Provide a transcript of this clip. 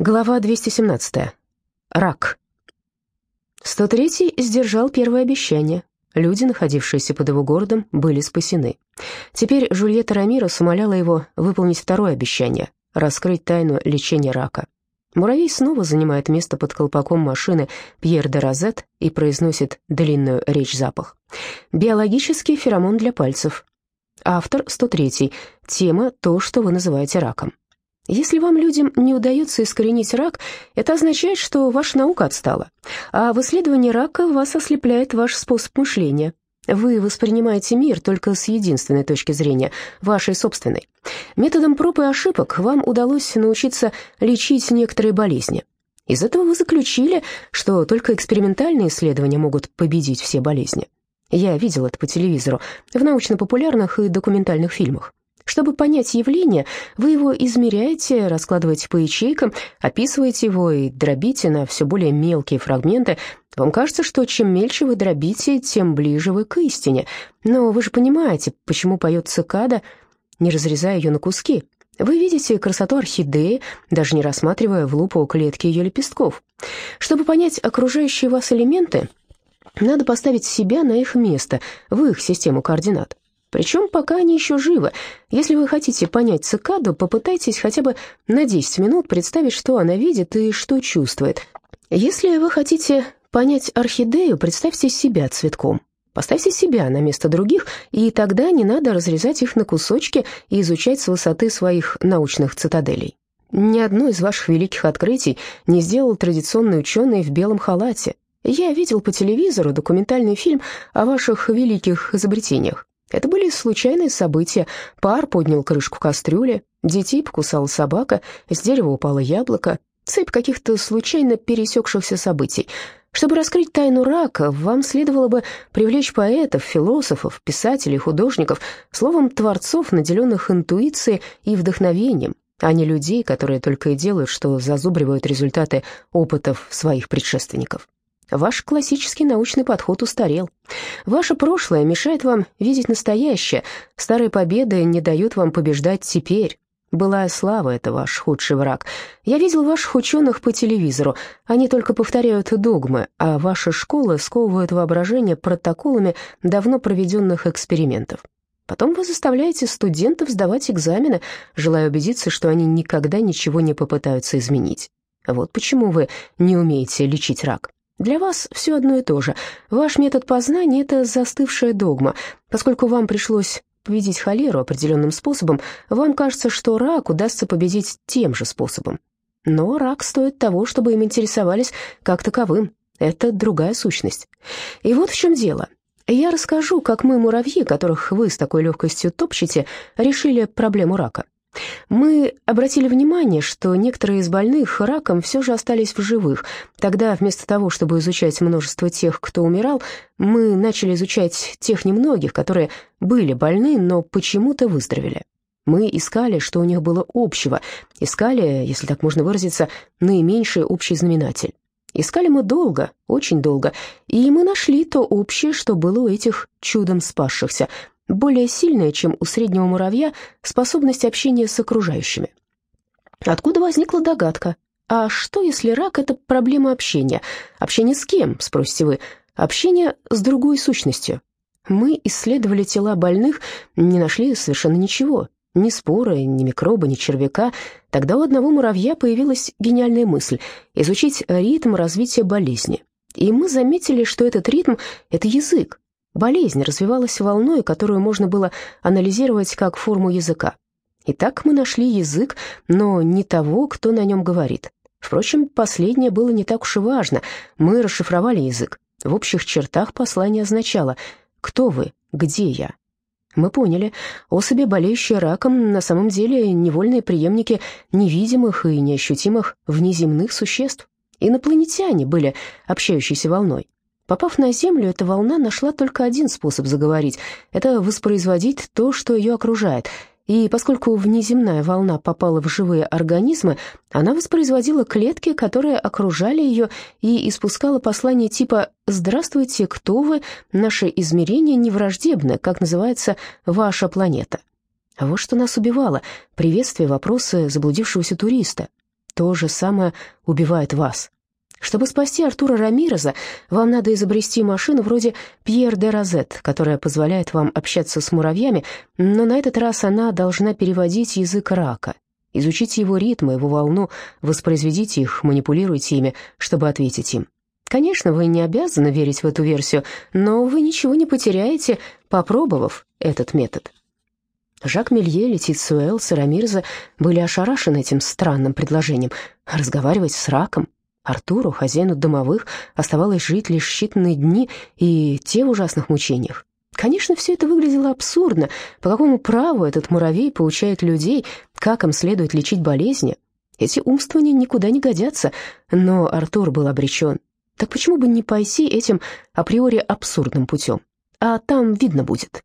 Глава 217. Рак. 103-й сдержал первое обещание. Люди, находившиеся под его городом, были спасены. Теперь Жульетта Рамирос умоляла его выполнить второе обещание — раскрыть тайну лечения рака. Муравей снова занимает место под колпаком машины Пьер де Розет и произносит длинную речь-запах. Биологический феромон для пальцев. Автор 103. Тема «То, что вы называете раком». Если вам, людям, не удается искоренить рак, это означает, что ваша наука отстала, а в исследовании рака вас ослепляет ваш способ мышления. Вы воспринимаете мир только с единственной точки зрения, вашей собственной. Методом проб и ошибок вам удалось научиться лечить некоторые болезни. Из этого вы заключили, что только экспериментальные исследования могут победить все болезни. Я видел это по телевизору, в научно-популярных и документальных фильмах. Чтобы понять явление, вы его измеряете, раскладываете по ячейкам, описываете его и дробите на все более мелкие фрагменты. Вам кажется, что чем мельче вы дробите, тем ближе вы к истине. Но вы же понимаете, почему поет цикада, не разрезая ее на куски. Вы видите красоту орхидеи, даже не рассматривая в лупу клетки ее лепестков. Чтобы понять окружающие вас элементы, надо поставить себя на их место, в их систему координат. Причем пока они еще живы. Если вы хотите понять цикаду, попытайтесь хотя бы на 10 минут представить, что она видит и что чувствует. Если вы хотите понять орхидею, представьте себя цветком. Поставьте себя на место других, и тогда не надо разрезать их на кусочки и изучать с высоты своих научных цитаделей. Ни одно из ваших великих открытий не сделал традиционный ученый в белом халате. Я видел по телевизору документальный фильм о ваших великих изобретениях. Это были случайные события. Пар поднял крышку кастрюли, детей покусала собака, с дерева упало яблоко. Цепь каких-то случайно пересекшихся событий. Чтобы раскрыть тайну рака, вам следовало бы привлечь поэтов, философов, писателей, художников, словом, творцов, наделенных интуицией и вдохновением, а не людей, которые только и делают, что зазубривают результаты опытов своих предшественников. Ваш классический научный подход устарел. Ваше прошлое мешает вам видеть настоящее. Старые победы не дают вам побеждать теперь. Былая слава — это ваш худший враг. Я видел ваших ученых по телевизору. Они только повторяют догмы, а ваши школы сковывают воображение протоколами давно проведенных экспериментов. Потом вы заставляете студентов сдавать экзамены, желая убедиться, что они никогда ничего не попытаются изменить. Вот почему вы не умеете лечить рак. Для вас все одно и то же. Ваш метод познания — это застывшая догма. Поскольку вам пришлось победить холеру определенным способом, вам кажется, что рак удастся победить тем же способом. Но рак стоит того, чтобы им интересовались как таковым. Это другая сущность. И вот в чем дело. Я расскажу, как мы, муравьи, которых вы с такой легкостью топчете, решили проблему рака. Мы обратили внимание, что некоторые из больных раком все же остались в живых. Тогда вместо того, чтобы изучать множество тех, кто умирал, мы начали изучать тех немногих, которые были больны, но почему-то выздоровели. Мы искали, что у них было общего, искали, если так можно выразиться, наименьший общий знаменатель. Искали мы долго, очень долго, и мы нашли то общее, что было у этих чудом спасшихся – более сильная, чем у среднего муравья, способность общения с окружающими. Откуда возникла догадка? А что, если рак — это проблема общения? Общение с кем, спросите вы? Общение с другой сущностью. Мы исследовали тела больных, не нашли совершенно ничего. Ни споры, ни микроба, ни червяка. Тогда у одного муравья появилась гениальная мысль — изучить ритм развития болезни. И мы заметили, что этот ритм — это язык, Болезнь развивалась волной, которую можно было анализировать как форму языка. Итак, мы нашли язык, но не того, кто на нем говорит. Впрочем, последнее было не так уж и важно. Мы расшифровали язык. В общих чертах послание означало «Кто вы? Где я?» Мы поняли, особи, болеющие раком, на самом деле невольные преемники невидимых и неощутимых внеземных существ. Инопланетяне были общающейся волной. Попав на Землю, эта волна нашла только один способ заговорить — это воспроизводить то, что ее окружает. И поскольку внеземная волна попала в живые организмы, она воспроизводила клетки, которые окружали ее, и испускала послание типа «Здравствуйте, кто вы? Наше измерение не враждебно, как называется ваша планета». Вот что нас убивало — приветствие, вопросы заблудившегося туриста. то же самое убивает вас. Чтобы спасти Артура Рамиреза, вам надо изобрести машину вроде Пьер де Розет, которая позволяет вам общаться с муравьями, но на этот раз она должна переводить язык рака. Изучите его ритмы, его волну, воспроизведите их, манипулируйте ими, чтобы ответить им. Конечно, вы не обязаны верить в эту версию, но вы ничего не потеряете, попробовав этот метод. Жак Мелье, Летиция Уэллс и Рамирза были ошарашены этим странным предложением разговаривать с раком. Артуру, хозяину домовых, оставалось жить лишь считанные дни и те в ужасных мучениях. Конечно, все это выглядело абсурдно. По какому праву этот муравей получает людей, как им следует лечить болезни? Эти умствования никуда не годятся, но Артур был обречен. Так почему бы не пойти этим априори абсурдным путем? А там видно будет.